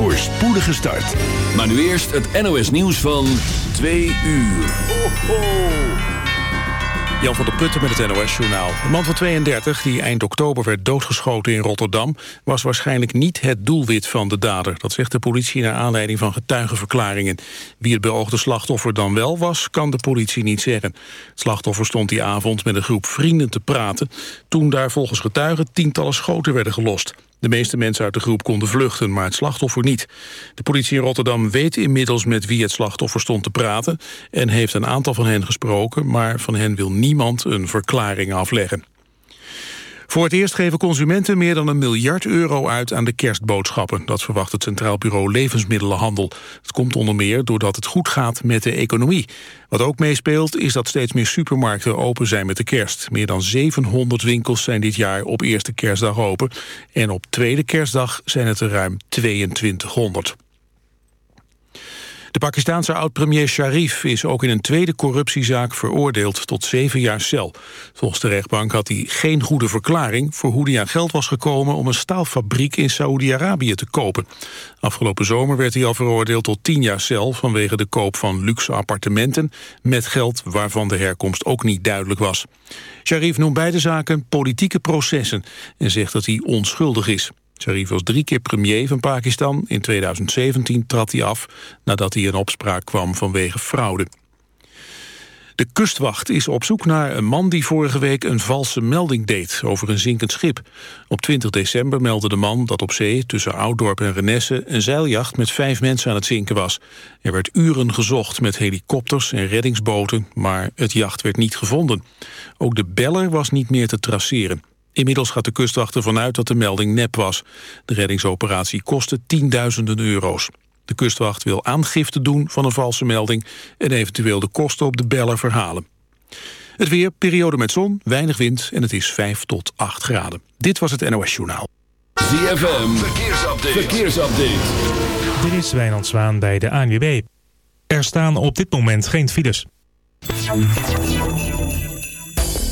voor spoedige start. Maar nu eerst het NOS nieuws van 2 uur. Ho, ho. Jan van der Putten met het NOS-journaal. Een man van 32, die eind oktober werd doodgeschoten in Rotterdam... was waarschijnlijk niet het doelwit van de dader. Dat zegt de politie naar aanleiding van getuigenverklaringen. Wie het beoogde slachtoffer dan wel was, kan de politie niet zeggen. Het slachtoffer stond die avond met een groep vrienden te praten... toen daar volgens getuigen tientallen schoten werden gelost. De meeste mensen uit de groep konden vluchten, maar het slachtoffer niet. De politie in Rotterdam weet inmiddels met wie het slachtoffer stond te praten... en heeft een aantal van hen gesproken, maar van hen wil niemand een verklaring afleggen. Voor het eerst geven consumenten meer dan een miljard euro uit aan de kerstboodschappen. Dat verwacht het Centraal Bureau Levensmiddelenhandel. Het komt onder meer doordat het goed gaat met de economie. Wat ook meespeelt is dat steeds meer supermarkten open zijn met de kerst. Meer dan 700 winkels zijn dit jaar op eerste kerstdag open. En op tweede kerstdag zijn het er ruim 2200. De Pakistanse oud-premier Sharif is ook in een tweede corruptiezaak veroordeeld tot zeven jaar cel. Volgens de rechtbank had hij geen goede verklaring voor hoe hij aan geld was gekomen om een staalfabriek in Saoedi-Arabië te kopen. Afgelopen zomer werd hij al veroordeeld tot tien jaar cel vanwege de koop van luxe appartementen met geld waarvan de herkomst ook niet duidelijk was. Sharif noemt beide zaken politieke processen en zegt dat hij onschuldig is. Sharif was drie keer premier van Pakistan. In 2017 trad hij af nadat hij in opspraak kwam vanwege fraude. De kustwacht is op zoek naar een man die vorige week een valse melding deed over een zinkend schip. Op 20 december meldde de man dat op zee tussen Ouddorp en Renesse een zeiljacht met vijf mensen aan het zinken was. Er werd uren gezocht met helikopters en reddingsboten, maar het jacht werd niet gevonden. Ook de beller was niet meer te traceren. Inmiddels gaat de kustwacht ervan uit dat de melding nep was. De reddingsoperatie kostte tienduizenden euro's. De kustwacht wil aangifte doen van een valse melding... en eventueel de kosten op de beller verhalen. Het weer, periode met zon, weinig wind en het is 5 tot 8 graden. Dit was het NOS Journaal. ZFM, verkeersupdate. verkeersupdate. Dit is Wijnand Zwaan bij de ANWB. Er staan op dit moment geen files.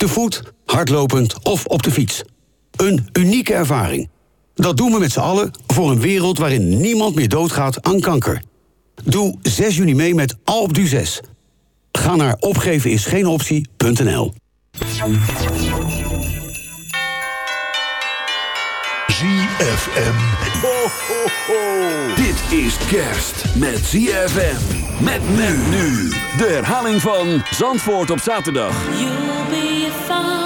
Te voet, hardlopend of op de fiets. Een unieke ervaring. Dat doen we met z'n allen voor een wereld waarin niemand meer doodgaat aan kanker. Doe 6 juni mee met Alpe d'Huez. Ga naar opgevenisgeenoptie.nl ZFM. Ho, ho, ho. Dit is kerst met ZFM. Met men nu. De herhaling van Zandvoort op zaterdag. You'll be fine.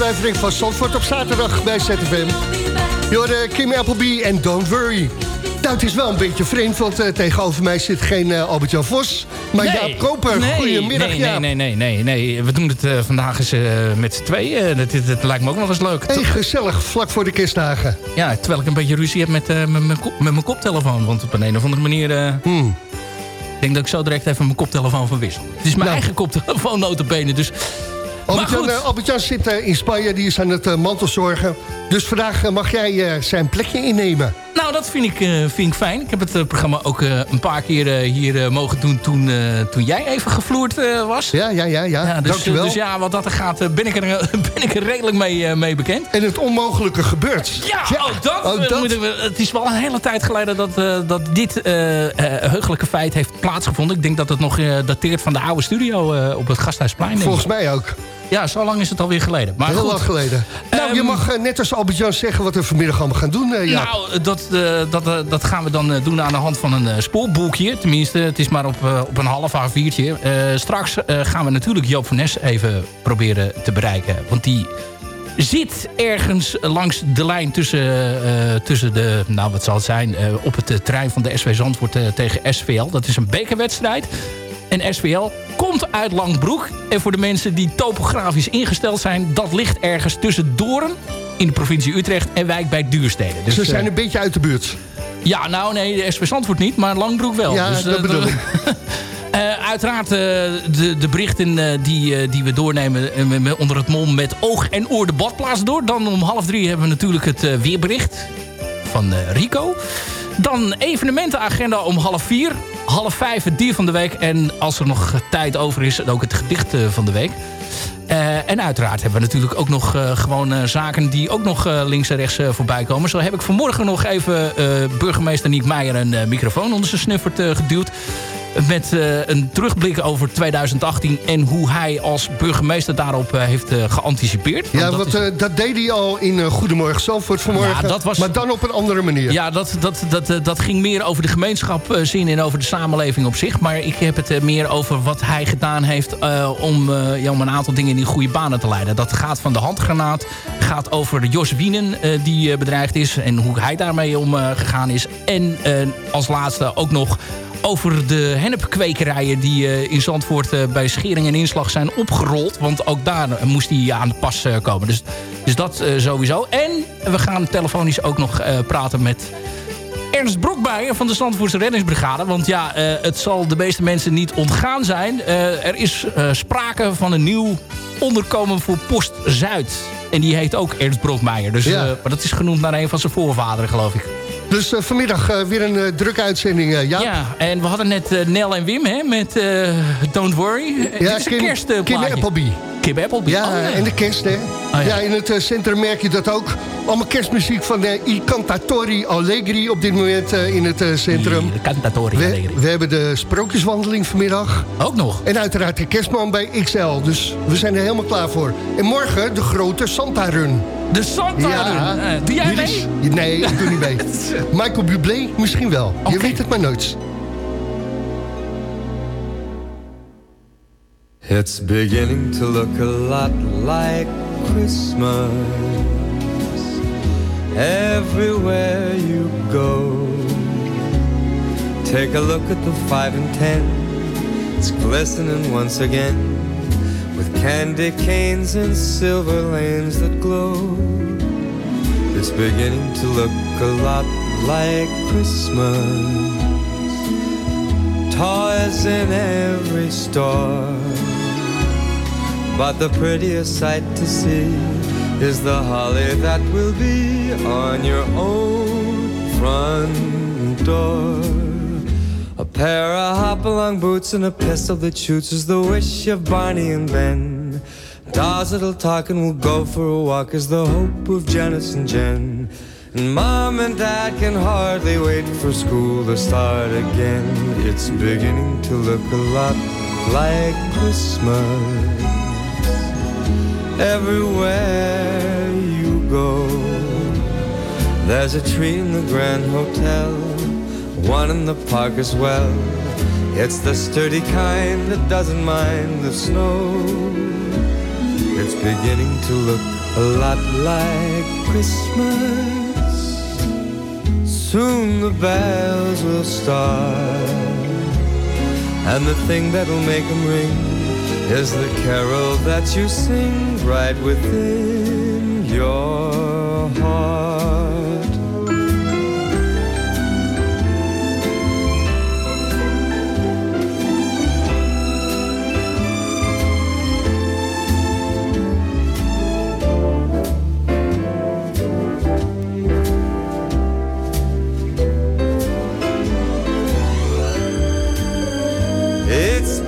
Aflevering van Zandvoort op zaterdag bij ZFM. hoorde Kim Appleby en Don't Worry. Nou, het is wel een beetje vreemd, want eh, tegenover mij zit geen eh, Albert-Jan Vos... maar Jaap Koper. nee, Goedemiddag, nee, Jaap. nee, nee, nee, nee. We doen het eh, vandaag eens met z'n tweeën. Dat, dat, dat lijkt me ook wel eens leuk. Hey, gezellig, vlak voor de kerstdagen. Ja, terwijl ik een beetje ruzie heb met, met, mijn kop- met mijn koptelefoon. Want op een, een of andere manier... Hmm. Ik denk dat ik zo direct even mijn koptelefoon verwissel. Het is mijn Nou. eigen koptelefoon, notabene. Dus... Albert-Jan eh, Albert-Jan zit eh, in Spanje, die is aan het uh, mantelzorgen. Dus vandaag eh, mag jij eh, zijn plekje innemen. Nou, dat vind ik, eh, vind ik fijn. Ik heb het eh, programma ook eh, een paar keer eh, hier eh, mogen doen toen, eh, toen jij even gevloerd eh, was. Ja, ja, ja, ja. Ja, dus, dankjewel. dus ja, wat dat er gaat, eh, ben, ik er, ben ik er redelijk mee, eh, mee bekend. En het onmogelijke gebeurt. Ja, ook dat. ook eh, dat. we- het is wel een hele tijd geleden dat, eh, dat dit eh, eh, heugelijke feit heeft plaatsgevonden. Ik denk dat het nog eh, dateert van de oude studio eh, op het Gasthuisplein. Volgens mij ook. Ja, zo lang is het alweer geleden. Maar Heel goed. lang geleden. nou, je Ehm, mag eh, net als Albert-Jan zeggen wat we vanmiddag allemaal gaan doen. eh Jaap. Nou, dat, eh, dat, eh, dat gaan we dan doen aan de hand van een spoorboekje. Tenminste, het is maar op, op een half A4'tje. Eh, straks gaan we natuurlijk Joop van Nes even proberen te bereiken. Want die zit ergens langs de lijn tussen, tussen de... Nou, wat zal het zijn? op het eh, terrein van de SV Zandvoort tegen SVL. Dat is een bekerwedstrijd. En SVL komt uit Langbroek. En voor de mensen die topografisch ingesteld zijn... dat ligt ergens tussen Doorn in de provincie Utrecht en Wijk bij Duurstede. Dus, Ze zijn eh, een beetje uit de buurt. ja, nou nee, de SV Zandvoort niet, maar Langbroek wel. Ja, Dus, dat eh, bedoel ik. Eh, uiteraard de, de berichten die, die we doornemen onder het mom met oog en oor de badplaats door. Dan om half drie hebben we natuurlijk het weerbericht van Rico. Dan evenementenagenda om half vier. Half vijf het dier van de week. En als er nog tijd over is, ook het gedicht eh, van de week. Eh, en uiteraard hebben we natuurlijk ook nog eh, gewoon zaken die ook nog links en rechts voorbij komen. Zo heb ik vanmorgen nog even burgemeester Niek Meijer een microfoon onder zijn snuffert geduwd. Met eh, een terugblik over 2018 en hoe hij als burgemeester daarop eh, heeft eh, geanticipeerd. Want Ja, dat is- eh, dat deed hij al in Goedemorgen Zandvoort vanmorgen. Ja, dat was- Maar dan op een andere manier. Ja, dat, dat, dat, dat ging meer over de gemeenschap zien en over de samenleving op zich. Maar ik heb het meer over wat hij gedaan heeft om, ja, om een aantal dingen in goede banen te leiden. Dat gaat van de handgranaat, gaat over Jos Wienen die bedreigd is en hoe hij daarmee omgegaan is. En als laatste ook nog over de hennepkwekerijen die eh, in Zandvoort eh, bij Schering en Inslag zijn opgerold. Want ook daar eh, moest hij aan de pas komen. Dus, dus dat sowieso. En we gaan telefonisch ook nog praten met Ernst Brokmeijer van de Zandvoortse Reddingsbrigade. Want ja, het zal de meeste mensen niet ontgaan zijn. Er is sprake van een nieuw onderkomen voor Post Zuid. En die heet ook Ernst Brokmeijer. Dus, Ja. maar dat is genoemd naar een van zijn voorvaderen, geloof ik. Dus eh, vanmiddag eh, weer een eh, drukke uitzending, Jaap. Ja, en we hadden net Nel en Wim hè, met Don't Worry. Ja, is een Kim- kerstplaatje. Kim Appleby. Kim Appleby. Ja, Oh, en de kerst, hè? ja. ja. in het centrum merk je dat ook. Allemaal kerstmuziek van de I Cantatori Allegri op dit moment in het centrum. De Cantatori We, Allegri. we hebben de sprookjeswandeling vanmiddag. Ook nog. En uiteraard de kerstman bij XL. Dus we zijn er helemaal klaar voor. En morgen de grote Santa Run. De Santa. Ja. Eh, doe jij mee? is- nee, ik doe niet mee. Michael Bublé misschien wel. Je weet het maar nooit. It's beginning to look a lot like Christmas everywhere you go. Take a look at the five and ten, it's glistening once again with candy canes and silver lanes that glow. It's beginning to look a lot like Christmas. Toys in every store. But the prettiest sight to see is the holly that will be on your own front door. Pair of hop-along boots and a pistol that shoots is the wish of Barney and Ben. Dolls that'll talk and we'll go for a walk is the hope of Janice and Jen. And mom and dad can hardly wait for school to start again. It's beginning to look a lot like Christmas everywhere you go. There's a tree in the Grand Hotel, one in the park as well. It's the sturdy kind that doesn't mind the snow. It's beginning to look a lot like Christmas. Soon the bells will start, and the thing that'll make them ring is the carol that you sing right within your heart.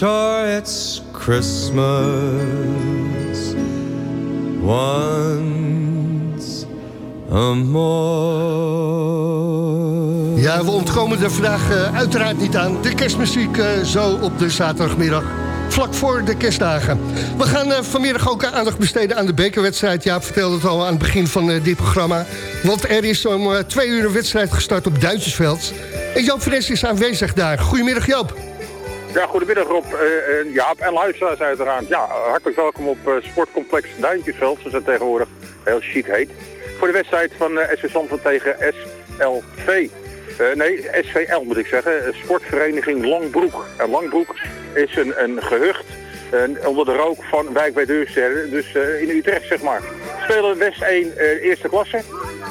Sure, it's Christmas once a more. Ja, we ontkomen er vandaag eh, uiteraard niet aan. De kerstmuziek eh, zo op de zaterdagmiddag. Vlak voor de kerstdagen. We gaan eh, vanmiddag ook aandacht besteden aan de bekerwedstrijd. Jaap vertelde het al aan het begin van dit programma. Want er is om twee uur een wedstrijd gestart op Duintjesveld. En Joop Fres is aanwezig daar. Goedemiddag Joop. Ja, goedemiddag Rob, eh, Jaap en luisteraars uiteraard. Ja, hartelijk welkom op eh, sportcomplex Duintjesveld, zoals het tegenwoordig heel chic heet. Voor de wedstrijd van eh, SV Zandvoort tegen SLV. Nee, SVL moet ik zeggen, sportvereniging Langbroek. En Langbroek is een, een gehucht eh, onder de rook van Wijk bij Deursterre, dus in Utrecht zeg maar. Spelen West 1 eh, eerste klasse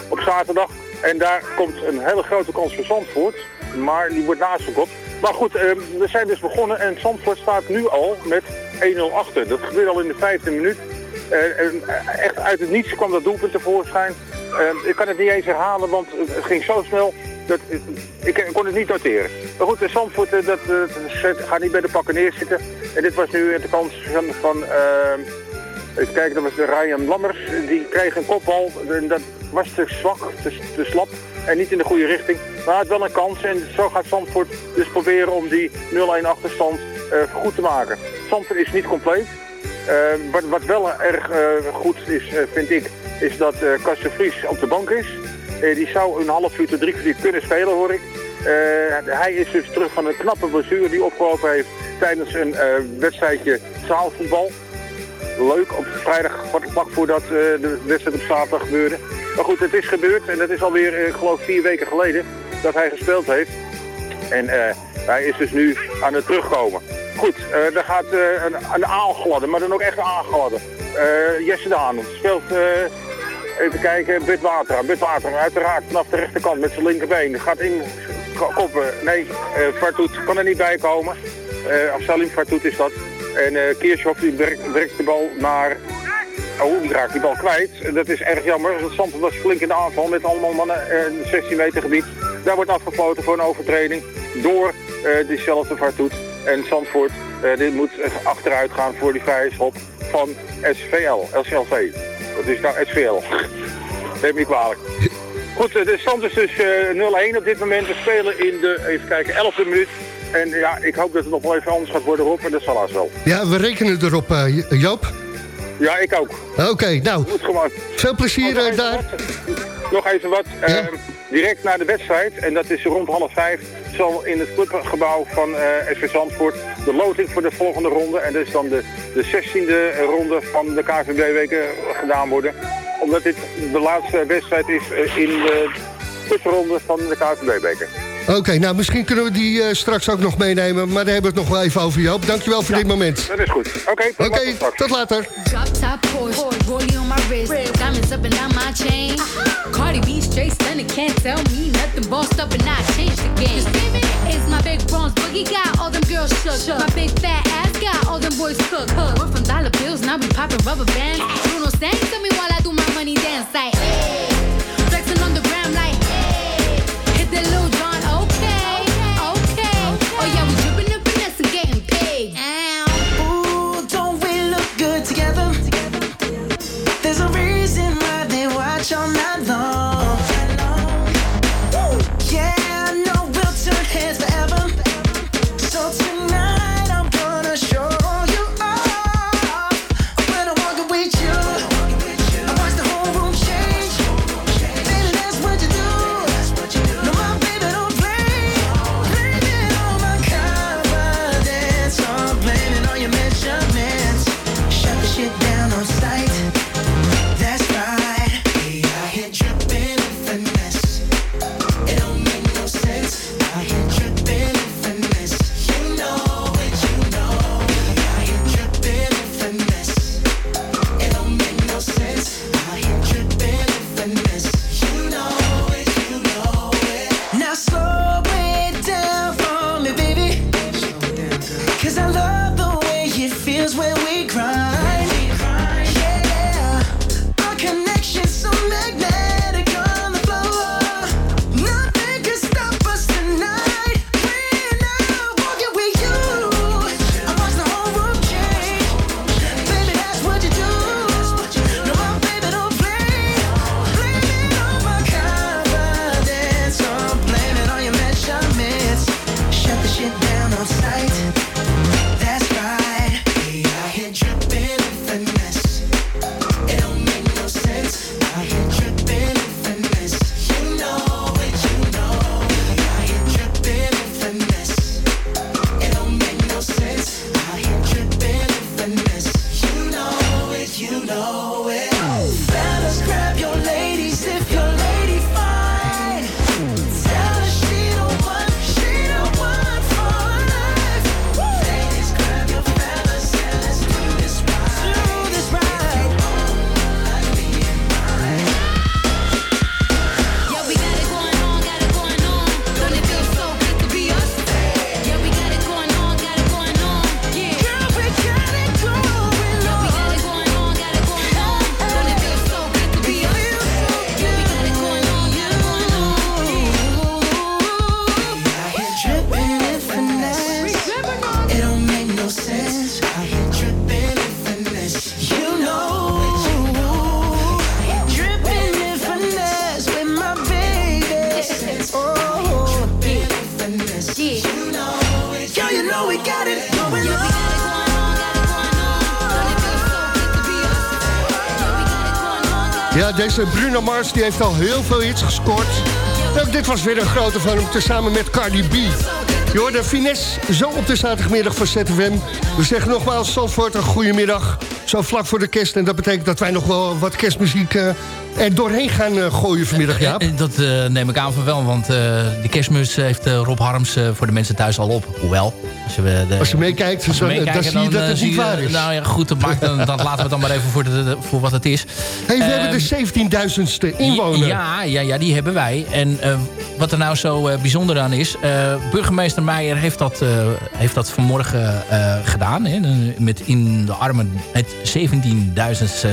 op zaterdag. En daar komt een hele grote kans voor Zandvoort, maar die wordt naastgekopt. Maar goed, eh, we zijn dus begonnen en Zandvoort staat nu al met 1-0 achter. Dat gebeurde al in de vijfde minuut. Eh, eh, echt uit het niets kwam dat doelpunt tevoorschijn. Eh, ik kan het niet eens herhalen, want het ging zo snel dat ik, ik kon het niet noteren. Maar goed, Zandvoort eh, dat, eh, gaat niet bij de pakken neerzitten. En dit was nu de kans van... van eh, Even kijken, dat was Ryan Lammers. Die kreeg een kopbal. En dat was te zwak, te, slap. En niet in de goede richting. Maar had wel een kans. En zo gaat Zandvoort dus proberen om die 0-1 achterstand eh, goed te maken. Zandvoort is niet compleet. Eh, wat, wat wel erg eh, goed is, vind ik, is dat Karsten Vries op de bank is. Die zou een half uur tot drie kwartier kunnen spelen, hoor ik. Hij is dus terug van een knappe blessure die opgelopen heeft tijdens een wedstrijdje zaalvoetbal leuk op vrijdag vlak voordat de wedstrijd op zaterdag gebeurde. Maar goed, het is gebeurd en dat is alweer, eh, geloof vier weken geleden dat hij gespeeld heeft. En eh, hij is dus nu aan het terugkomen. Goed, eh daar gaat een, een aangladde, maar dan ook echt een aangladde. Eh, Jesse Daan speelt, even kijken, Bud Water. Bud Water, uiteraard vanaf de rechterkant met zijn linkerbeen. Gaat in ko- koppen. Nee, Fartoet kan er niet bij komen. Eh Salim Fartoet is dat. En eh Kirchhoff die werkt de bal naar Oh, die raakt die bal kwijt. Dat is erg jammer. Zandvoort was flink in de aanval met allemaal mannen eh, in het 16 meter gebied. Daar wordt afgefloten voor een overtreding door eh diezelfde Vartoet. En Zandvoort eh, dit moet achteruit gaan voor die vrije schop van SVL, LCLV. Dat is nou SVL. Neem me kwalijk. Goed, de stand is dus eh, 0-1 op dit moment. We spelen in de, even kijken, 11e minuut. En ja, ik hoop dat het nog wel even anders gaat worden op. En dat zal haast wel. Ja, we rekenen erop, Joop. Ja, ik ook. Oké, nou, Moet gewoon. veel plezier Nog eh, daar. wat. Nog even wat. Eh, direct na de wedstrijd, en dat is rond half vijf, zal in het clubgebouw van eh SV Zandvoort de loting voor de volgende ronde. En dat is dan de, de 16e ronde van de KVB-weken gedaan worden. Omdat dit de laatste wedstrijd is eh, in de tussenronde van de KVB-beker. Oké, nou, misschien kunnen we die eh, straks ook nog meenemen. Maar daar hebben we het nog wel even over, Joop. Dankjewel voor dit moment. Dat is goed. Oké, tot Oké, later straks. tot later. Drop top Porsche, rollie on my wrist, diamonds up and down my chain. Cardi B straight stunning, can't tell me nothing. Bossed up and I changed the game. It's my big bronze boogie got all them girls shook. My big fat ass got all them boys cooked. We're from dollar bills, now we popping rubber bands. Bruno sang to me while I do my money dance like. Hey. Flexing on the gram like. Hey. Hit that Lil die heeft al heel veel hits gescoord. Dit was weer een grote van hem, tezamen met Cardi B. Je hoorde finesse zo op de zaterdagmiddag voor ZFM. We zeggen nogmaals, Zandvoort, een goede middag. Zo vlak voor de kerst. En dat betekent dat wij nog wel wat kerstmuziek eh, er doorheen gaan eh, gooien vanmiddag, Jaap. Eh, Dat eh, neem ik aan van wel, want eh de kerstmus heeft eh, Rob Harms eh, voor de mensen thuis al op. Hoewel, als je, de, Als je meekijkt, als je dan- dan zie je dat eh, het niet waar is. Nou ja, goed, dat maakt, dan, laten we het dan maar even voor, de, voor wat het is. Hey, we Ehm, hebben de 17.000ste inwoner. Ja, ja, ja, die hebben wij. En eh, wat er nou zo eh, bijzonder aan is... eh, burgemeester Meijer heeft dat, eh, heeft dat vanmorgen eh, gedaan. Hè, met in de armen het 17.000ste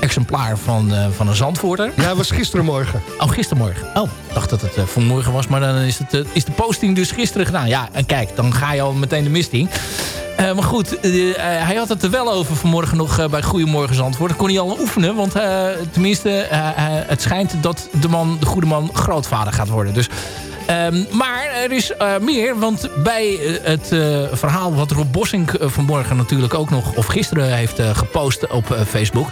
exemplaar van, eh, van een Zandvoorter. Ja, was gisterenmorgen. Oh, gistermorgen. Oh, ik dacht dat het uh, vanmorgen was, maar dan is, het, uh, is de posting dus gisteren gedaan. Ja, en kijk, dan ga je al meteen de mist in. Maar goed, hij had het er wel over vanmorgen nog bij Goedemorgen Zandvoort. Dat kon hij al oefenen, want tenminste, het schijnt dat de man, de goede man, grootvader gaat worden. Dus Um, maar er is uh, meer, want bij uh, het uh, verhaal wat Rob Bossink vanmorgen natuurlijk ook nog... of gisteren heeft gepost op Facebook...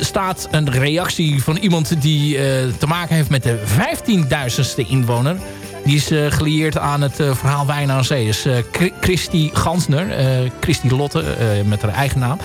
staat een reactie van iemand die te maken heeft met de 15.000ste inwoner. Die is gelieerd aan het verhaal Wijn aan Zee. Dus Christy Gansner, Christy Lotte met haar eigen naam...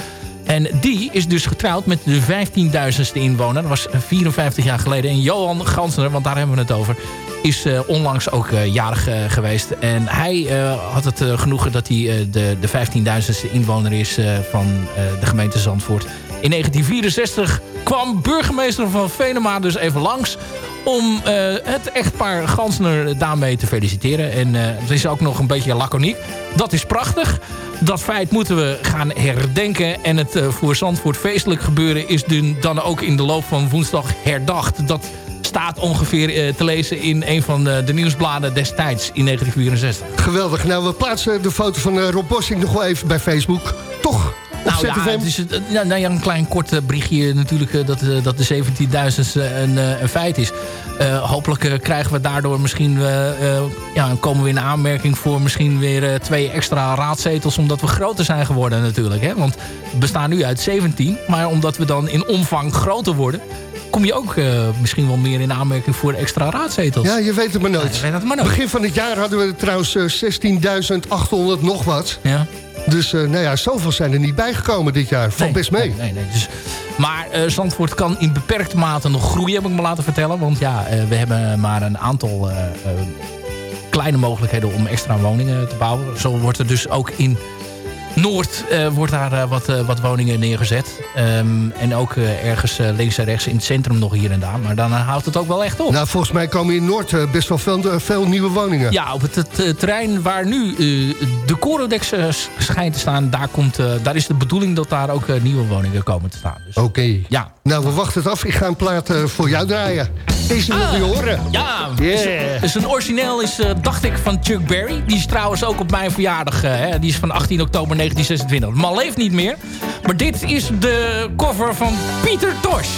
En die is dus getrouwd met de 15.000ste inwoner. Dat was 54 jaar geleden. En Johan Gansner, want daar hebben we het over... is uh, onlangs ook uh, jarig uh, geweest. En hij had het genoegen dat hij de, de 15.000ste inwoner is... van de gemeente Zandvoort. In 1964 kwam burgemeester van Venema dus even langs om uh, het echtpaar Gansner daarmee te feliciteren. En uh, het is ook nog een beetje laconiek. Dat is prachtig. Dat feit moeten we gaan herdenken. En het voor Zandvoort feestelijk gebeuren is dan ook in de loop van woensdag herdacht. Dat staat ongeveer te lezen in een van de, de nieuwsbladen destijds in 1964. Geweldig. Nou, we plaatsen de foto van Rob Bossing nog wel even bij Facebook. Toch? Nou ja, het is ja, nou ja, een klein kort berichtje natuurlijk dat, dat de 17.000 een, een feit is. hopelijk krijgen we daardoor misschien, ja, komen we in aanmerking voor misschien weer twee extra raadzetels. Omdat we groter zijn geworden natuurlijk. Hè? Want we bestaan nu uit 17. Maar omdat we dan in omvang groter worden kom je ook uh, misschien wel meer in aanmerking voor extra raadzetels. Ja, je weet het maar nooit. Ja, weet het maar nooit. Begin van het jaar hadden we trouwens uh, 16.800 nog wat. Ja. Dus uh, nou ja, zoveel zijn er niet bijgekomen dit jaar. Valt nee, best mee. Nee, nee, nee. Dus, maar uh, Zandvoort kan in beperkte mate nog groeien, heb ik me laten vertellen. Want ja, uh, we hebben maar een aantal kleine mogelijkheden om extra woningen te bouwen. Zo wordt er dus ook in Noord uh, wordt daar uh, wat, uh, wat woningen neergezet. Um, en ook ergens links en rechts in het centrum nog hier en daar. Maar dan houdt het ook wel echt op. Nou, volgens mij komen in Noord best wel veel, veel, nieuwe woningen. Ja, op het, het terrein waar nu de Corodex schijnt te staan... Daar, komt, daar is de bedoeling dat daar ook nieuwe woningen komen te staan. Dus, Oké. Okay. Ja. Nou, we wachten het af. Ik ga een plaat voor jou draaien. Deze wil je horen. Ja, yeah. is, is een origineel is, dacht ik, van Chuck Berry. Die is trouwens ook op mijn verjaardag. Hè. Die is van 18 oktober 1926. De man leeft niet meer. Maar dit is de cover van Pieter Tosh.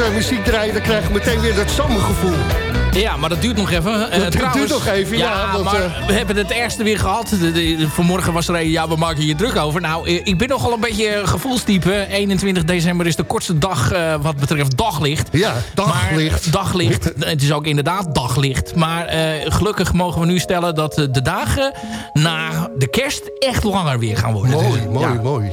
Eh, muziek draaien... dan krijg je meteen weer dat zomergevoel. Ja, maar dat duurt nog even. Eh, Dat duurt nog even, ja, want, maar eh, we hebben het ergste weer gehad. De, de- vanmorgen was er een, ja, we maken je druk over. Nou, eh, ik ben nogal een beetje gevoelstype. 21 december is de kortste dag eh, wat betreft daglicht. Ja, daglicht. Maar, daglicht. Het is ook inderdaad daglicht. Maar eh, gelukkig mogen we nu stellen dat de dagen na de kerst echt langer weer gaan worden. Mooi, Dus, mooi, ja. mooi.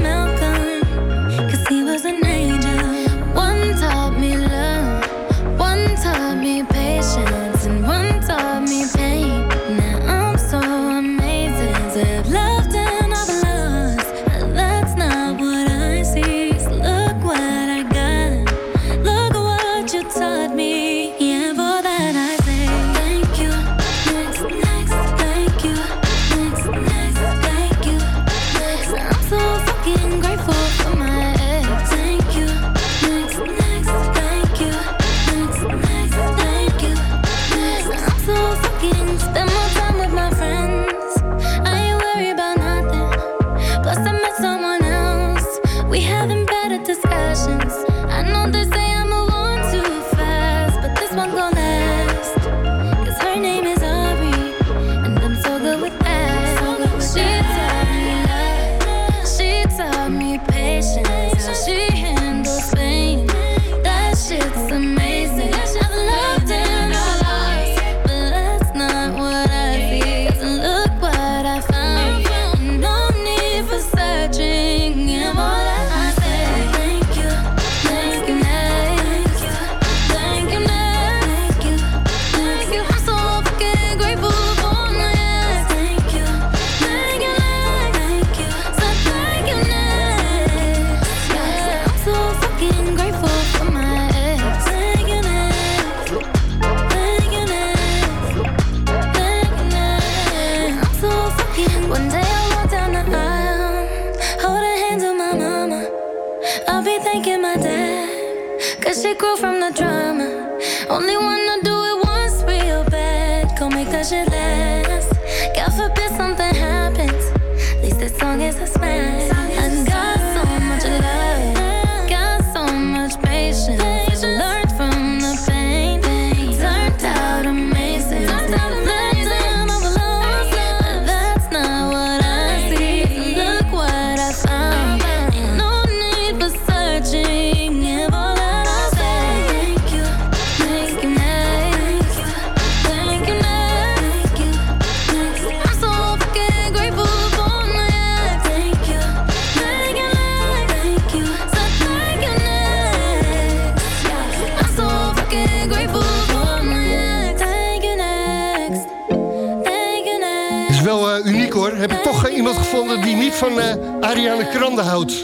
eh, Ariane Grande houdt?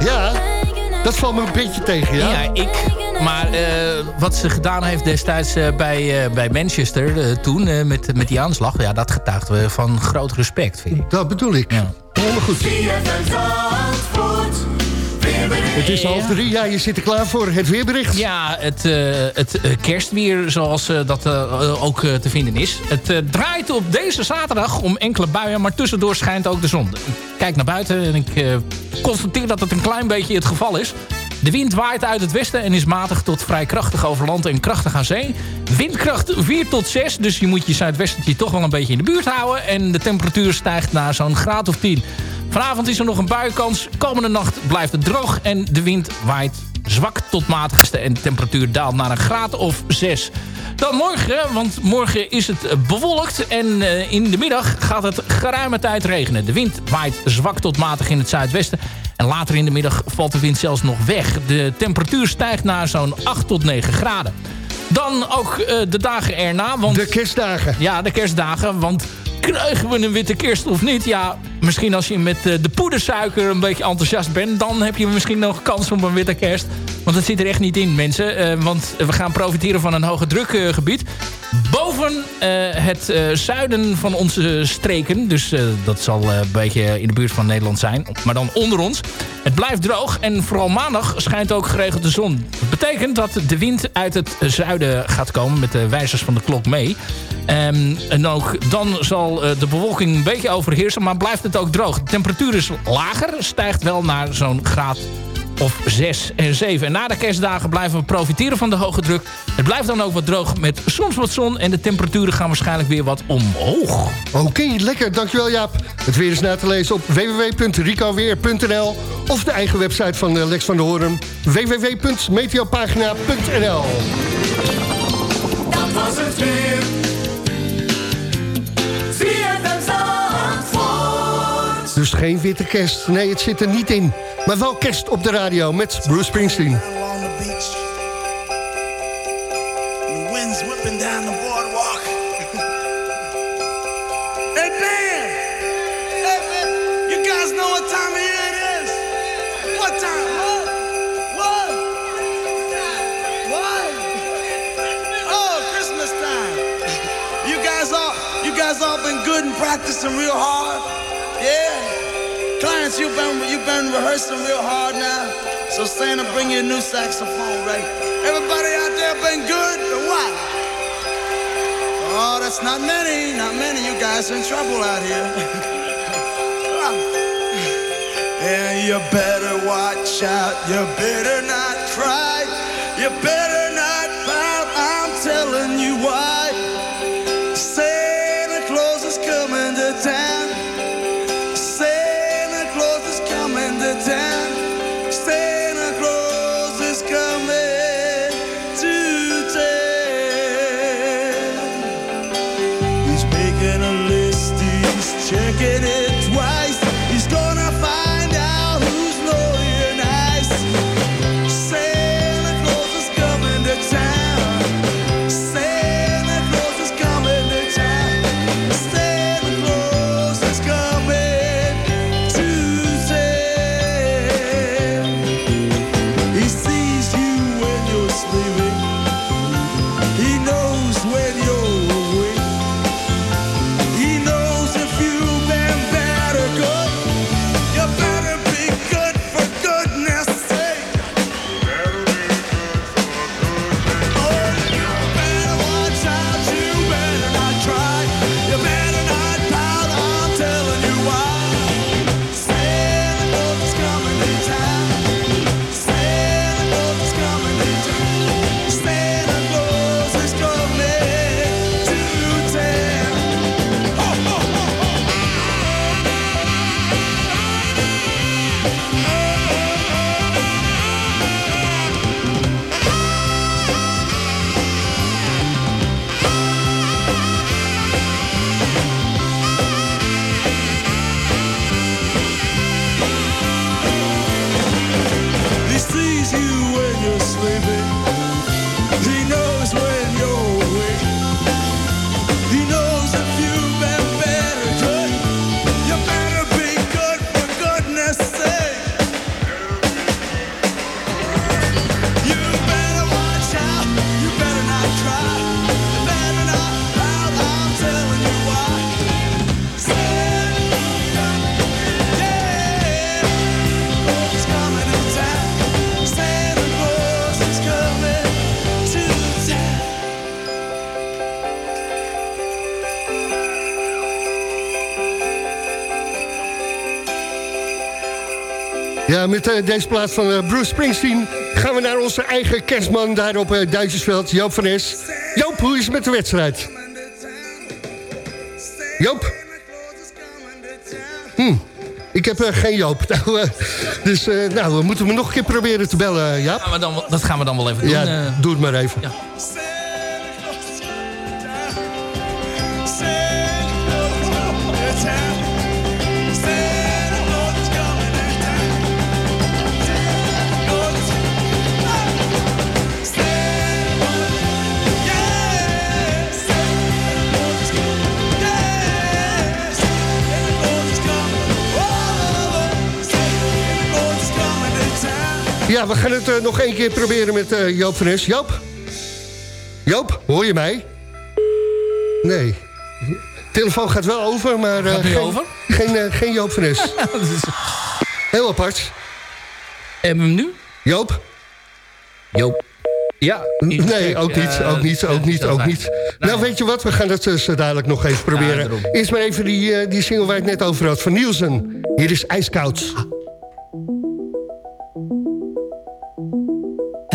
Ja. dat valt me een beetje tegen, ja? Ja, ik. Maar eh, wat ze gedaan heeft destijds eh, bij, eh, bij Manchester toen... eh, met, met die aanslag, ja, dat getuigt we van groot respect, vind ik. Dat bedoel ik. Ja. Helemaal goed. Het is half drie, ja, je zit er klaar voor het weerbericht. Ja, het, eh, het eh, kerstweer zoals eh, dat ook te vinden is. Het draait op deze zaterdag om enkele buien, maar tussendoor schijnt ook de zon. Ik kijk naar buiten en ik constateer dat het een klein beetje het geval is. De wind waait uit het westen en is matig tot vrij krachtig over land en krachtig aan zee. Windkracht 4 tot 6, dus je moet je zuidwestentje toch wel een beetje in de buurt houden. En de temperatuur stijgt naar zo'n graad of 10. Vanavond is er nog een buienkans. Komende nacht blijft het droog en de wind waait zwak tot matigste. En de temperatuur daalt naar een graad of 6. Dan morgen, want morgen is het bewolkt. En eh, in de middag gaat het geruime tijd regenen. De wind waait zwak tot matig in het zuidwesten. En later in de middag valt de wind zelfs nog weg. De temperatuur stijgt naar zo'n 8 tot 9 graden. Dan ook eh, de dagen erna. Want, De kerstdagen. Ja, de kerstdagen. Want krijgen we een witte kerst of niet? Ja, misschien als je met eh, de poedersuiker een beetje enthousiast bent... dan heb je misschien nog kans op een witte kerst. Want dat zit er echt niet in, mensen. Eh, want we gaan profiteren van een hoge drukgebied. boven eh, het eh, zuiden van onze streken. Dus dat zal een beetje in de buurt van Nederland zijn. Maar dan onder ons. Het blijft droog. En vooral maandag schijnt ook geregeld de zon. Dat betekent dat de wind uit het zuiden gaat komen. Met de wijzers van de klok mee. Ehm, en ook dan zal eh, de bewolking een beetje overheersen. Maar blijft het ook droog. De temperatuur is lager. Stijgt wel naar zo'n graad of 6 en 7. En na de kerstdagen blijven we profiteren van de hoge druk. Het blijft dan ook wat droog met soms wat zon. En de temperaturen gaan waarschijnlijk weer wat omhoog. Oké, lekker. Dankjewel Jaap. Het weer is na te lezen op www.ricoweer.nl of de eigen website van eh, Lex van der Hoorn www.meteopagina.nl Dat was het weer. Dus geen witte kerst. Nee, het zit er niet in. Maar wel kerst op de radio met Bruce Springsteen. the wind's whipping down the boardwalk. hey, man! Hey! You guys know what time of year it is? What time? What? What? What? Oh, Christmas time. You guys all, you guys all been good and practicing real hard? Been you've been rehearsing real hard now. So Santa, bring you a new saxophone, right? Everybody out there been good or what? Oh, that's not many, not many. You guys in trouble out here. and you better watch out. You better not cry. You better met eh, deze plaats van eh, Bruce Springsteen gaan we naar onze eigen kerstman daar op uh, Duitsersveld, Joop van Es. Joop, hoe is het met de wedstrijd? Joop? Hm, ik heb eh, geen Joop. Nou, eh, dus eh, nou, we moeten hem nog een keer proberen te bellen, Jaap. Gaan we dan, dat gaan we dan wel even doen. Ja, eh. doe het maar even. Ja. Ja, we gaan het eh, nog één keer proberen met eh, Joop van Es. Joop? Joop, hoor je mij? Nee. Telefoon gaat wel over, maar... eh, Gaat die geen, over? Geen, eh, geen Joop van Es. Dat is- Heel apart. Hebben we hem nu? Joop? Joop. Ja. Nee, ook niet, Eh, ook niet, ook niet, ook niet. Nou, weet je wat, we gaan dat eh, zo dadelijk nog even proberen. Eerst maar even die, eh, die single waar ik net over had, van Nielsen. Hier is IJskoud.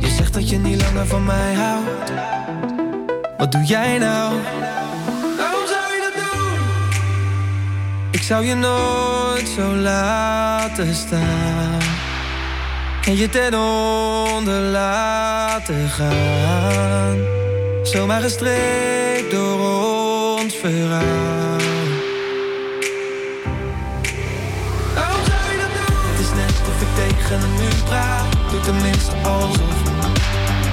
Je zegt dat je niet langer van mij houdt. Wat doe jij nou? Waarom zou je dat doen? Ik zou je nooit zo laten staan. En je ten onder laten gaan. Zomaar gestreept tenminste alsof.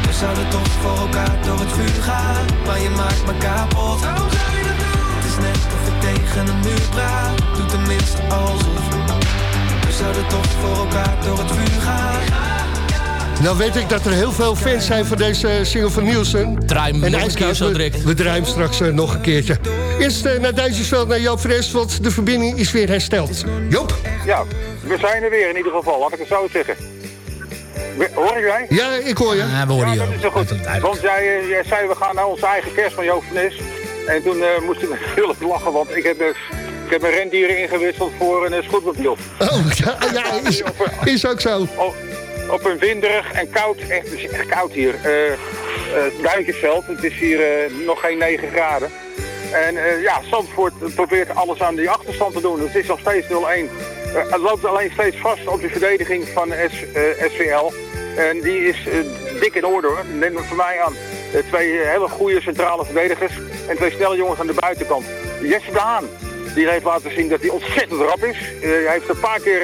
We zouden toch voor elkaar door het vuur gaan. Maar je maakt me kapot. Waarom zou je dat doen? Het is net of ik tegen een muur praat. Doe tenminste alsof. We zouden toch voor elkaar door het vuur gaan. Nou weet ik dat er heel veel fans zijn van deze single van Nielsen. Draai hem En nog een keer zo we- direct. We draaien hem straks eh, nog een keertje. Eerst eh, naar Duitsersveld, naar Joop Fres, want de verbinding is weer hersteld. Joop? Ja, we zijn er weer in ieder geval, laat ik het zo zeggen. Hoor je mij? Ja, ik hoor je. Ja, we horen Ja, dat is zo goed. Want jij, eh, jij zei we gaan naar onze eigen kerst van Nes. En toen eh moest ik natuurlijk lachen, want ik heb, dus, ik heb mijn rendieren ingewisseld voor een uh, scootmobiel. Oh, ja, ja is, is ook zo. Op, op een winderig en koud, echt, het is echt koud hier. eh eh, Duintjesveld, het is hier eh, nog geen 9 graden. En eh, ja, Zandvoort probeert alles aan die achterstand te doen. Het is nog steeds 0-1. Eh, het loopt alleen steeds vast op de verdediging van S, eh, SVL. En die is eh, dik in orde. Neem het voor mij aan. Twee hele goede centrale verdedigers. En twee snelle jongens aan de buitenkant. Jesse de Haan. Die heeft laten zien dat hij ontzettend rap is. Hij heeft een paar keer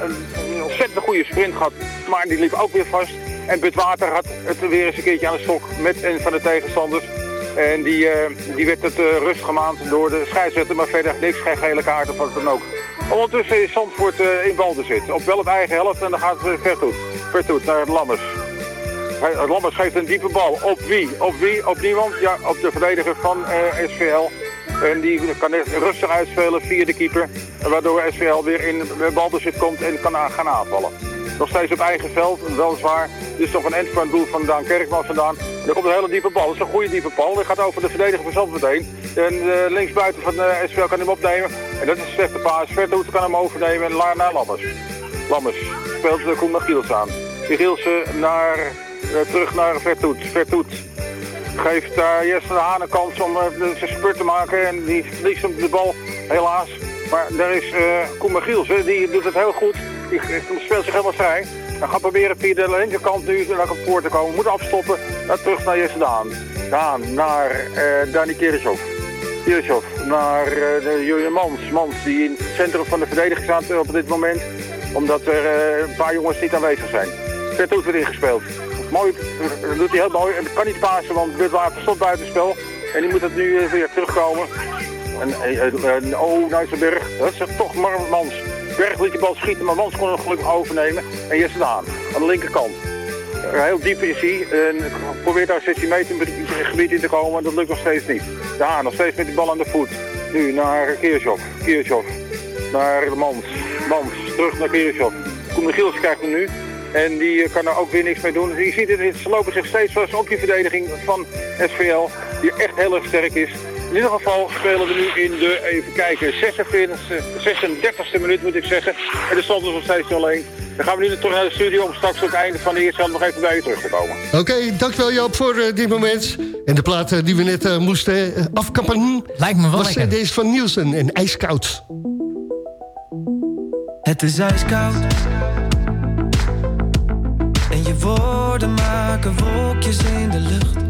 een, ontzettend goede sprint gehad. Maar die liep ook weer vast. En Butwater had het weer eens een keertje aan de stok met een van de tegenstanders. En die, die werd het rust gemaand door de scheidsrechter, maar verder niks, geen gele kaart of wat dan ook. Ondertussen is Zandvoort eh, in balbezit. Op wel het eigen helft en dan gaat het Vertoet. Vertoet naar Lammers. Hij- Lammers geeft een diepe bal. Op wie? Op wie? Op niemand? Ja, op de verdediger van eh, SVL. En die kan rustig uitspelen via de keeper. Waardoor SVL weer in balbezit komt en kan aan- gaan aanvallen. Nog steeds op eigen veld, weliswaar. Dit is toch een end van het doel van Daan Kerkman vandaan. En er komt een hele diepe bal. Dat is een goede diepe bal. Die gaat over de verdediger van Zandvoort. En uh, linksbuiten van uh, SVL kan hem opnemen. En dat is een slechte paas. Vertoet kan hem overnemen en la- naar Lammers. Lammers speelt uh, Koen Michiels aan. Michielsen naar, terug naar Vertoet. Vertoet geeft daar Jesse de Haan een kans om zijn spurt te maken. En die verliest hem de bal, helaas. Maar daar is uh, Koen die doet het heel goed. Die speelt zich helemaal vrij. Dan gaat proberen via de linkerkant nu naar het voor te komen. Moet afstoppen. Terug naar Jesse Daan. Daan naar uh, Dani Kirchhoff. Kirchhoff naar uh, de Julian Mans. Mans die in het centrum van de verdediging staat op dit moment. Omdat er een paar jongens niet aanwezig zijn. Ook weer ingespeeld. Mooi, dat doet hij heel mooi. En kan niet pasen, want dit water stond buitenspel. En die moet het nu weer terugkomen. En, en, en oh, Nijsselberg, dat is toch maar Mans. Berg liet die bal schieten, maar Mans kon hem gelukkig overnemen. En Jesse Daan, aan de linkerkant. Heel diep is hij en probeert daar 16 meter gebied in te komen, maar dat lukt nog steeds niet. Daan, nog steeds met die bal aan de voet. Nu naar Kirchhoff. Kirchhoff. Naar Mans. Mans, terug naar Kirchhoff. Koen de Giels krijgt hem nu. En die kan er ook weer niks mee doen. Je ziet het, ze lopen zich steeds vast op die verdediging van SVL. Die echt heel erg sterk is. In ieder geval spelen we nu in de, even kijken, 46, 36e minuut moet ik zeggen. En de stand is nog steeds 0-1. Dan gaan we nu terug naar de studio om straks op het einde van de eerste helft nog even bij je terug te komen. Oké, okay, dankjewel Joop voor uh, dit moment. En de plaat uh, die we net uh, moesten afkappen... Lijkt me wel was lekker. deze van Nielsen en IJskoud. Het is ijskoud. En je woorden maken wolkjes in de lucht.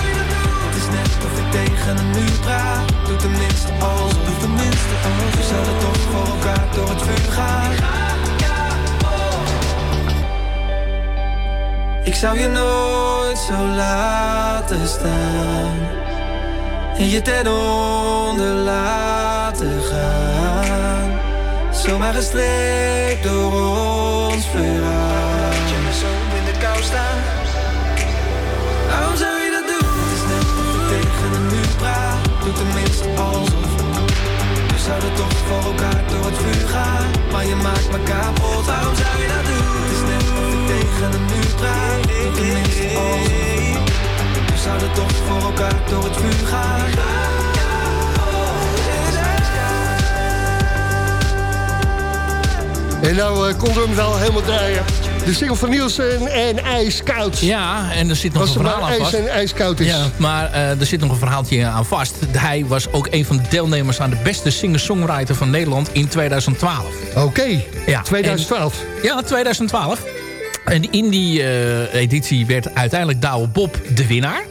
Net of ik tegen een muur praat. Doe tenminste alsof. Doe tenminste alsof. We zouden toch voor elkaar door het vuur gaan. Ik zou je nooit zo laten staan. En je ten onder laten gaan. Zomaar gestreept door ons verhaal. Laat je me zo in de kou staan. Praat. Doe tenminste alsof. We zouden toch voor elkaar door het vuur gaan. Maar je maakt me kapot. Waarom zou je dat doen? Het is net of ik tegen een muur praat. Doe tenminste alsof. We zouden toch voor elkaar door het vuur gaan. En nou konden we hem wel helemaal draaien. De single van Nielsen en IJskoud. Ja, en er zit nog een er verhaal aan ijs vast. en ijskoud is. Ja, maar eh, er zit nog een verhaaltje aan vast. Hij was ook een van de deelnemers aan de beste singer-songwriter van Nederland in 2012. Oké, Ja, 2012. en- ja, 2012. En in die eh, editie werd uiteindelijk Douwe Bob de winnaar.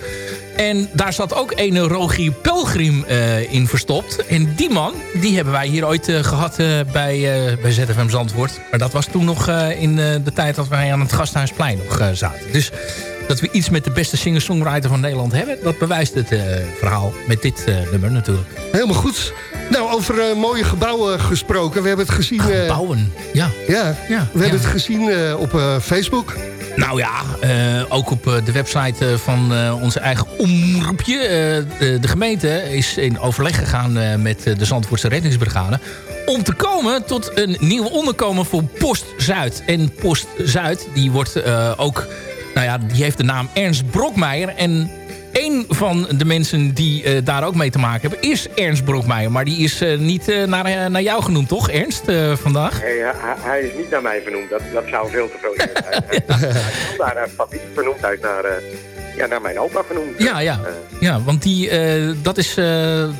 En daar zat ook een Rogier Pelgrim eh, in verstopt. En die man, die hebben wij hier ooit eh, gehad eh, bij, bij ZFM Zandvoort. Maar dat was toen nog in de tijd dat wij aan het Gasthuisplein nog zaten. Dus dat we iets met de beste singer-songwriter van Nederland hebben... dat bewijst het verhaal met dit nummer natuurlijk. Helemaal goed. Nou, over mooie gebouwen gesproken. We hebben het gezien... eh, Bouwen, ja. ja, Ja, we hebben het gezien op Facebook. Nou ja, eh, ook op eh, de website eh, van eh, onze eigen omroepje. De, gemeente is in overleg gegaan met de Zandvoortse reddingsbrigade... om te komen tot een nieuw onderkomen voor Post Zuid. En Post Zuid, die wordt ook... Nou ja, die heeft de naam Ernst Brokmeijer. En een van de mensen die eh, daar ook mee te maken hebben... is Ernst Brokmeijer. Maar die is eh, niet eh, naar, naar jou genoemd, toch, Ernst, vandaag? Nee, hij, hij is niet naar mij vernoemd. Dat, dat zou veel te veel zijn. Hij is naar uh, vernoemd. Is naar, ja, naar mijn opa vernoemd. Ja, ja. Ja want die, dat, is,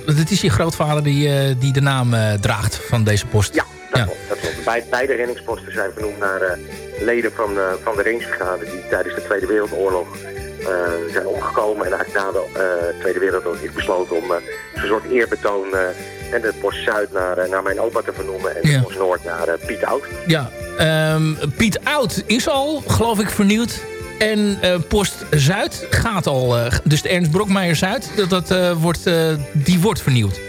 dat is je grootvader die, die de naam draagt van deze post. Ja, dat klopt. Dat klopt. Bij, beide reddingsposten zijn vernoemd naar leden van, de van de Rangebrigade... die tijdens de Tweede Wereldoorlog zijn omgekomen. En eigenlijk na de eh, Tweede Wereldoorlog is besloten om eh, zo'n soort eerbetoon... eh, en de post Zuid naar, eh, naar mijn opa te vernoemen... en Ja. de post Noord naar eh, Piet Oud. Ja, ehm, Piet Oud is al, geloof ik, vernieuwd. En eh, Post Zuid gaat al. eh, dus de Ernst Brokmeijer Zuid, dat, dat, eh, wordt, eh, die wordt vernieuwd.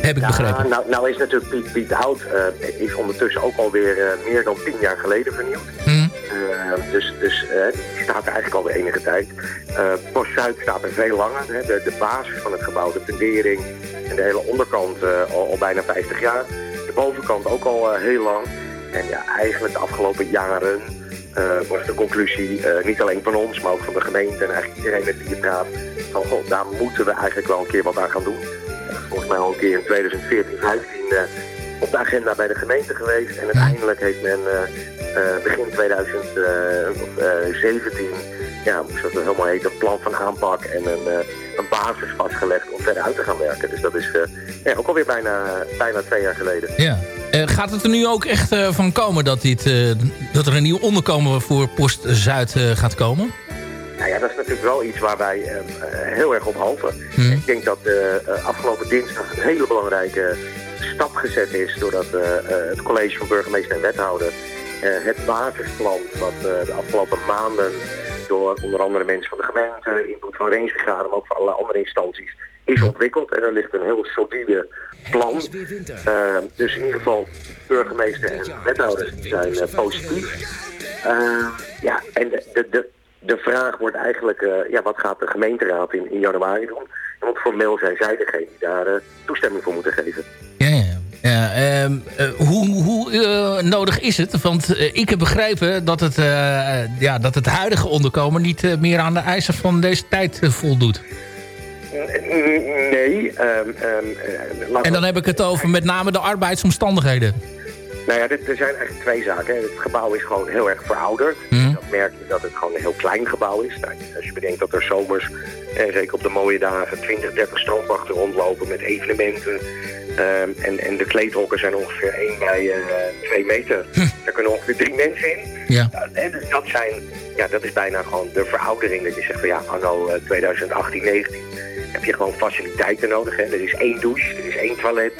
heb ik Ja, begrepen. Nou, nou is natuurlijk Piet, Piet Hout eh, is ondertussen ook alweer eh, meer dan tien jaar geleden vernieuwd. Hm. Eh, dus dus eh, die staat er eigenlijk alweer enige tijd. Eh Post Zuid staat er veel langer. Hè. De, de basis van het gebouw, de fundering en de hele onderkant al, al bijna 50 jaar. De bovenkant ook al heel lang. En ja, eigenlijk de afgelopen jaren eh, was de conclusie, niet alleen van ons, maar ook van de gemeente en eigenlijk iedereen met wie je praat, van goh, daar moeten we eigenlijk wel een keer wat aan gaan doen. Volgens mij al een keer in 2014, 15 eh, op de agenda bij de gemeente geweest. En uiteindelijk heeft men eh, eh, begin 2017, ja, zoals het helemaal heet, een plan van aanpak en een, eh, een basis vastgelegd om verder uit te gaan werken. Dus dat is eh, ja, ook alweer bijna, bijna twee jaar geleden. Ja. Eh, gaat het er nu ook echt eh, van komen dat, dit, eh, dat er een nieuw onderkomen voor Post Zuid eh, gaat komen? Nou ja, dat is natuurlijk wel iets waar wij eh, eh, heel erg op hopen. Hm. Ik denk dat eh, afgelopen dinsdag een hele belangrijke stap gezet is... doordat eh, eh, het college van burgemeester en wethouder eh, het basisplan... wat de afgelopen maanden door onder andere mensen van de gemeente... input van Rijnsgegaden, maar ook van allerlei andere instanties... is ontwikkeld. En er ligt een heel solide plan. Dus in ieder geval burgemeester en wethouders zijn positief. Ja, en de, de, de, de vraag wordt eigenlijk, ja, wat gaat de gemeenteraad in, in januari doen? Want formeel zijn zij degene die daar eh, toestemming voor moeten geven. Ja, ja. Ja, ehm, eh, hoe hoe eh, nodig is het? Want ik heb begrepen dat het, ja, dat het huidige onderkomen niet meer aan de eisen van deze tijd voldoet. Nee. ehm, ehm, eh, En dan heb ik het over met name de arbeidsomstandigheden. Nou ja, dit, er zijn eigenlijk twee zaken. Het gebouw is gewoon heel erg verouderd. Mhm. Dat merk je dat het gewoon een heel klein gebouw is. Nou, als je bedenkt dat er zomers, eh, zeker op de mooie dagen, 20, 30 strandwachten rondlopen met evenementen. Ehm, en, en de kleedhokken zijn ongeveer 1 bij eh 2 meter. Daar kunnen ongeveer drie mensen in. Ja. Nou, en dus dat zijn, ja, dat is bijna gewoon de veroudering. Dat je zegt van ja, anno eh, 2018, 19 heb je gewoon faciliteiten nodig. Hè. Er is één douche, er is één toilet.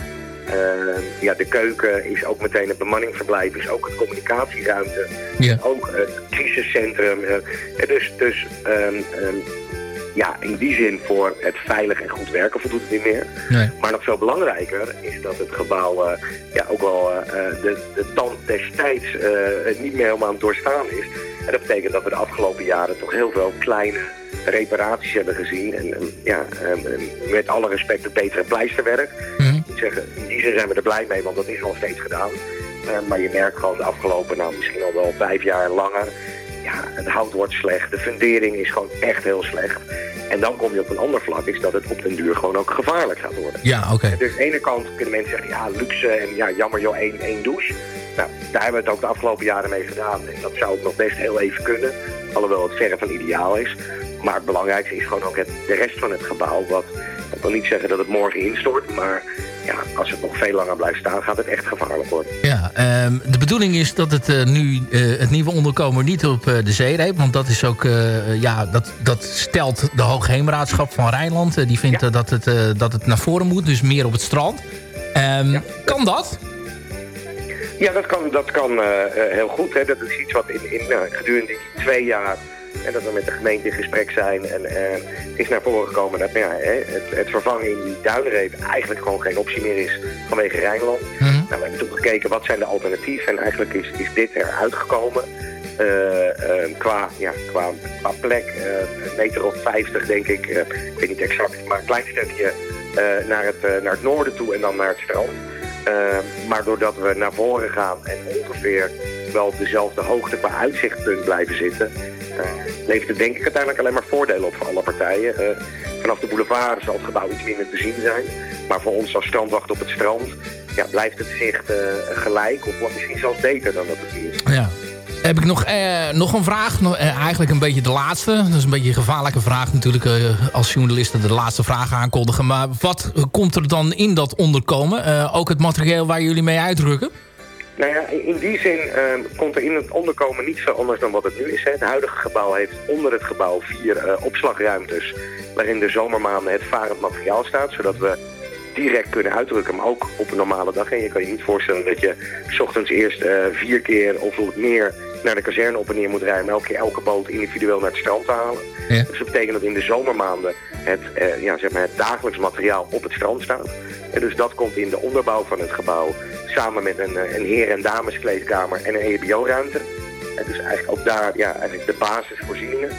Eh, ja, de keuken is ook meteen een bemanningverblijf, is ook een communicatieruimte. Ja. Ook het crisiscentrum. eh, dus dus ehm, ehm, ja, in die zin voor het veilig en goed werken voldoet het niet meer. Nee. Maar nog veel belangrijker is dat het gebouw eh, ja, ook wel eh, de, de tand des tijds eh, niet meer helemaal aan het doorstaan is. En dat betekent dat we de afgelopen jaren toch heel veel kleine reparaties hebben gezien. En ehm, ja, ehm, ehm, met alle respect het betere pleisterwerk. Mhm. Ik zeggen, in die zin zijn we er blij mee, want dat is al steeds gedaan. Eh, maar je merkt gewoon de afgelopen, nou misschien al wel vijf jaar langer, ja, het hout wordt slecht. De fundering is gewoon echt heel slecht. En dan kom je op een ander vlak, is dat het op den duur gewoon ook gevaarlijk gaat worden. Ja, oké. Dus aan de ene kant kunnen mensen zeggen, ja, luxe en ja, jammer joh, één, één douche. Nou, daar hebben we het ook de afgelopen jaren mee gedaan. En dat zou ook nog best heel even kunnen. Alhoewel het verre van ideaal is. Maar het belangrijkste is gewoon ook het, de rest van het gebouw. Wat, dat wil niet zeggen dat het morgen instort. Maar ja, als het nog veel langer blijft staan, gaat het echt gevaarlijk worden. Ja, ehm, de bedoeling is dat het eh, nu eh, het nieuwe onderkomen niet op eh, de zeereep. Want dat is ook, ja, dat, dat stelt de Hoogheemraadschap van Rijnland. Die vindt dat, het, dat het naar voren moet, dus meer op het strand. Ehm, Kan dat? Ja, dat kan, dat kan heel goed. Hè. Dat is iets wat in, in, gedurende die twee jaar... En dat we met de gemeente in gesprek zijn. En eh, is naar voren gekomen dat nou ja, het, het vervangen in die duinreep eigenlijk gewoon geen optie meer is vanwege Rijnland. Nou, we hebben toen gekeken wat zijn de alternatieven. En eigenlijk is, is dit eruit gekomen. Eh, eh, qua, ja, qua, qua plek, eh, een meter of 50 denk ik. Ik weet niet exact, maar een klein stukje naar, het, naar het noorden toe en dan naar het strand. Maar doordat we naar voren gaan en ongeveer wel op dezelfde hoogte qua uitzichtpunt blijven zitten, levert het denk ik uiteindelijk alleen maar voordelen op voor alle partijen. Eh, vanaf de boulevard zal het gebouw iets minder te zien zijn. Maar voor ons als strandwacht op het strand ja, blijft het zicht eh, gelijk of wat misschien zelfs beter dan dat het is. Ja. Heb ik nog, eh, nog een vraag. Eh, eigenlijk een beetje de laatste. Dat is een beetje een gevaarlijke vraag natuurlijk. eh, als journalisten de laatste vraag aankondigen. Maar wat eh, komt er dan in dat onderkomen? Eh, ook het materieel waar jullie mee uitdrukken? Nou ja, in die zin eh, komt er in het onderkomen niet veel anders dan wat het nu is. Hè. Het huidige gebouw heeft onder het gebouw vier eh, opslagruimtes... waarin de zomermaanden het varend materiaal staat... zodat we direct kunnen uitdrukken, maar ook op een normale dag. En je kan je niet voorstellen dat je 's ochtends eerst eh, vier keer of meer naar de kazerne op en neer moet rijden... maar elke keer elke boot individueel naar het strand te halen. Ja. Dus dat betekent dat in de zomermaanden het, eh, ja, zeg maar het dagelijks materiaal op het strand staat. En dus dat komt in de onderbouw van het gebouw samen met een, eh, een heer- en dameskleedkamer en een EHBO-ruimte. En dus eigenlijk ook daar ja, eigenlijk de basisvoorzieningen.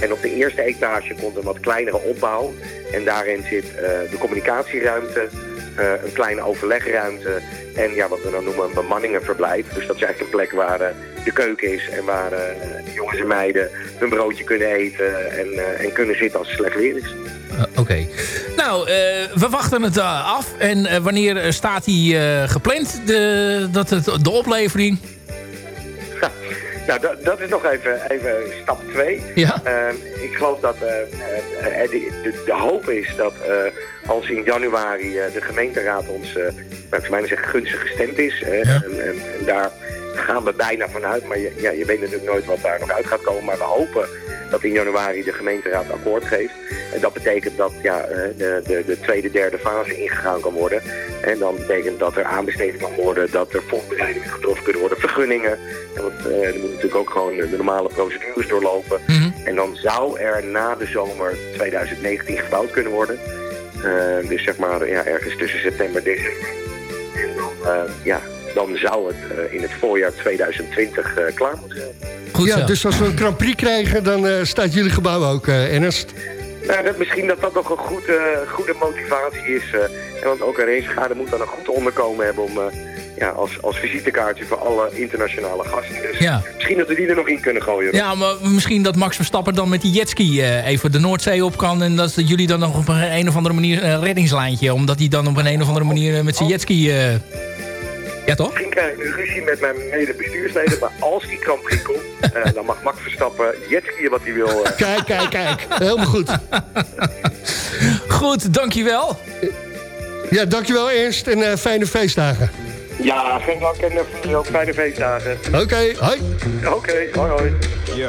En op de eerste etage komt een wat kleinere opbouw. En daarin zit eh, de communicatieruimte, een kleine overlegruimte en ja, wat we dan noemen een bemanningenverblijf. Dus dat is eigenlijk een plek waar eh, de keuken is en waar eh, de jongens en meiden hun broodje kunnen eten en, eh, en kunnen zitten als het slecht weer is. Oké. Nou, we wachten het af. En wanneer staat die gepland, de, dat het, de oplevering? Nou, dat, dat is nog even, even stap 2. Ja. ik geloof dat eh, eh, eh, de, de, de hoop is dat als in januari de gemeenteraad ons, nou, ik zou bijna zeggen, gunstig gestemd is. en, en, en daar gaan we bijna vanuit. Maar je, ja, je weet natuurlijk nooit wat daar nog uit gaat komen. Maar we hopen dat in januari de gemeenteraad akkoord geeft. En dat betekent dat ja, eh, de, de, de tweede, derde fase ingegaan kan worden. En dan betekent dat er aanbesteed kan worden, dat er voorbereidingen getroffen kunnen worden, vergunningen. En want eh, er moet natuurlijk ook gewoon de normale procedures doorlopen. En dan zou er na de zomer 2019 gebouwd kunnen worden. Eh, dus zeg maar ja, ergens tussen september december. En dan, ja, dan zou het in het voorjaar 2020 eh, klaar moeten zijn. Ja, dus als we een Grand Prix krijgen, dan eh, staat jullie gebouw ook, eh, Ernst. Nou, dat, misschien dat dat nog een goede, goede motivatie is. eh, en want ook een racegaarde moet dan een goed onderkomen hebben om... eh, ja, als, als visitekaartje voor alle internationale gasten. Dus Ja. misschien dat we die er nog in kunnen gooien. Ja, maar misschien dat Max Verstappen dan met die jetski eh, even de Noordzee op kan... en dat jullie dan nog op een, een of andere manier een reddingslijntje... omdat hij dan op een, een of andere manier eh, met zijn jetski... eh, Ja, toch? Misschien krijg ik nu ruzie met mijn mede-bestuursleden, maar als die Grand Prix komt, eh, dan mag Max Verstappen jetskiën wat hij wil. eh. Kijk, kijk, kijk. Helemaal goed. Goed, dankjewel. Ja, dankjewel Ernst en eh, fijne feestdagen. Ja, geen dank en voor jullie ook fijne feestdagen. Oké, hoi. Oké, hoi hoi. Hier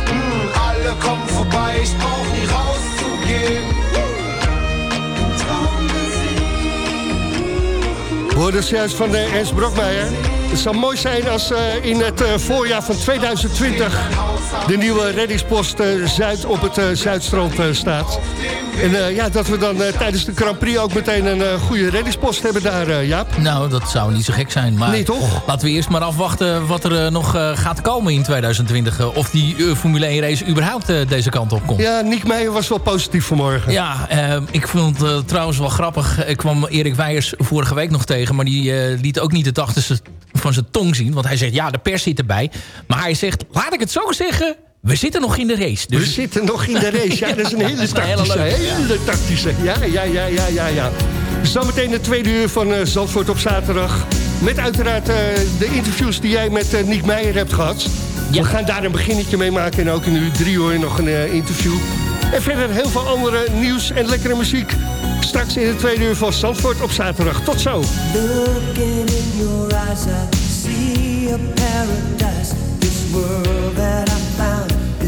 Het juist van de Ernst Brokmeijer. Het zou mooi zijn als eh, in het eh, voorjaar van 2020 de nieuwe reddingspost eh, Zuid op het eh, Zuidstrand eh, staat. En ja, dat we dan tijdens de Grand Prix ook meteen een goede reddingspost hebben daar, Jaap. Nou, dat zou niet zo gek zijn. Maar Nee, toch? Laten we eerst maar afwachten wat er nog gaat komen in 2020. eh, of die Formule 1 race überhaupt deze kant op komt. Ja, Nick Meijer was wel positief vanmorgen. Ja, ik vond het trouwens wel grappig. Ik kwam Erik Weijers vorige week nog tegen... maar die liet ook niet het achterste van zijn tong zien. Want hij zegt, ja, de pers zit erbij. Maar hij zegt, laat ik het zo zeggen... we zitten nog in de race. Dus... We zitten nog in de race. Ja, dat is een hele dat is een hele tactische. Hele, tactische. Ja, ja, ja, ja, ja, ja. Zometeen de tweede uur van eh, Zandvoort op zaterdag. Met uiteraard eh, de interviews die jij met eh, Nick Meijer hebt gehad. We gaan daar een beginnetje mee maken. En ook in uur drie uur nog een eh, interview. En verder heel veel andere nieuws en lekkere muziek. Straks in de tweede uur van Zandvoort op zaterdag. Tot zo. Looking in your eyes, I see a paradise. This world that I found